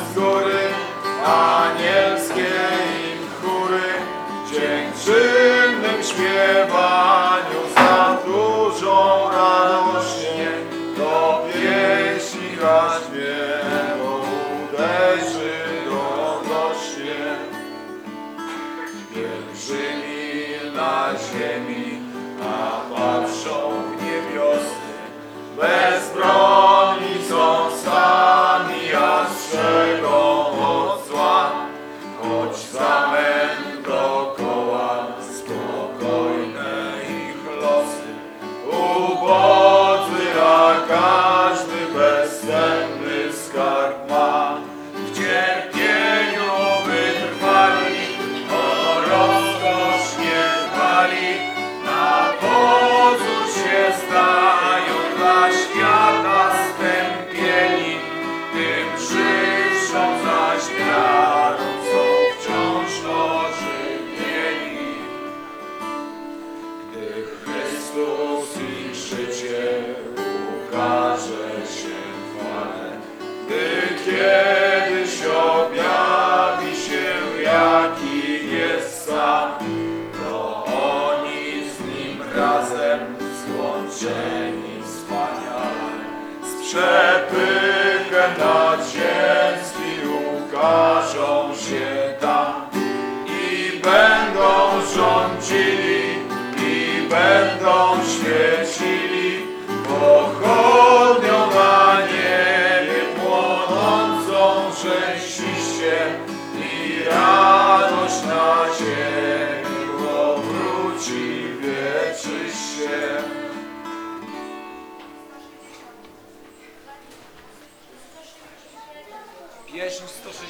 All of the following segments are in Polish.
z góry, anielskie im chóry, dziękczynnym śpiewają.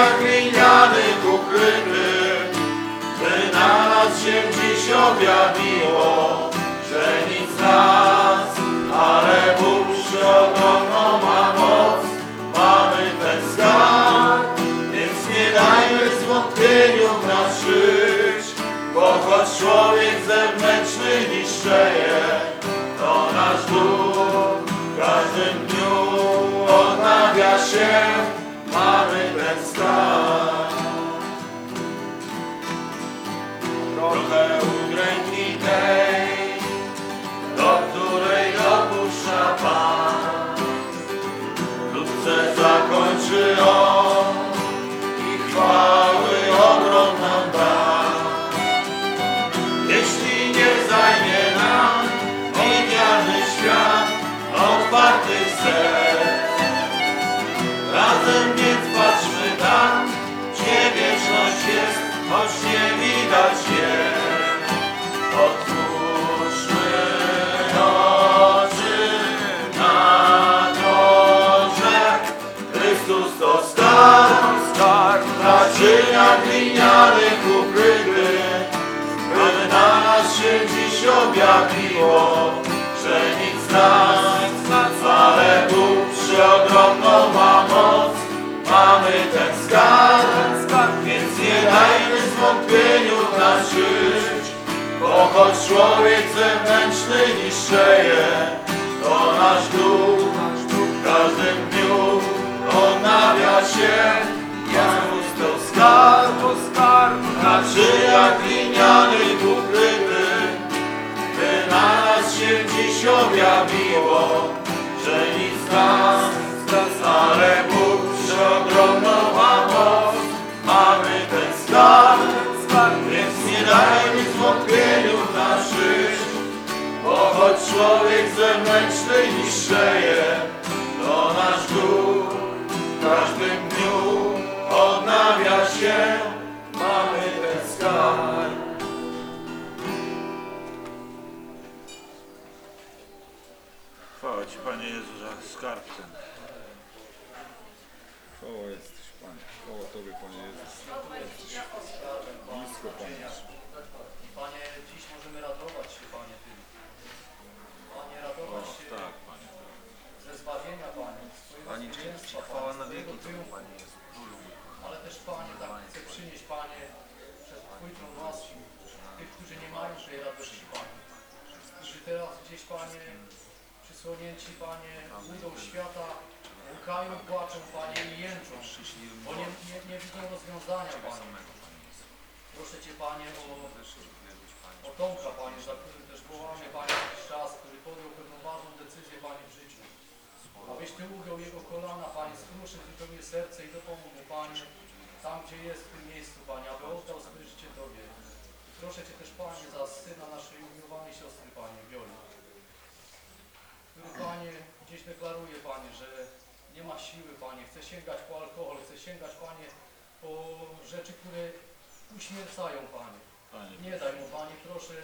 czyniach glinianych ukryty, by na nas się dziś objawiło, że nic nas, ale Bóg przeogromną ma moc, mamy ten skarb, więc nie dajmy zwątpieniu w nas żyć, bo choć człowiek zewnętrzny niszczeje, mamy ten że zewnętrzny niszczeje, mają tej radości, Panie. Którzy teraz gdzieś, Panie, przysłonięci, Panie, budą świata, łkają, płaczą, Panie, i jęczą, bo nie, nie, nie widzą rozwiązania, Panie. Proszę Cię, Panie, o o Tomka, Panie, za który też wołamy, Panie, jakiś czas, który podjął pewną ważną decyzję, Panie, w życiu. Abyś Ty ugiął jego kolana, Panie, skruszył zupełnie serce i dopomógł mu, Panie, tam, gdzie jest w tym miejscu, Panie, aby oddał swoje życie Tobie. Proszę Cię też, Panie, za syna naszej umiłowanej siostry, Panie, Wioli, który, Panie, gdzieś deklaruje, Panie, że nie ma siły, Panie, chce sięgać po alkohol, chce sięgać, Panie, po rzeczy, które uśmiercają, Panie. Panie, Nie daj mu, Panie, proszę,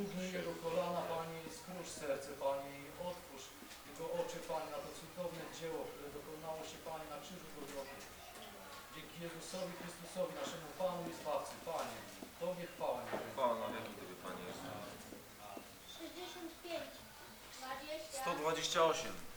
ugnij jego kolana, Panie, skrusz serce, Panie, i otwórz jego oczy, Panie, na to cudowne dzieło, które dokonało się, Panie, na krzyżu Golgoty. Dzięki Jezusowi Chrystusowi, naszemu Panu i Zbawcy, Panie, Tobie chwała. niech Chwała na wieki Tobie Panie Jezu. 65, 20, 128.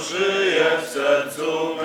żyje w sercu.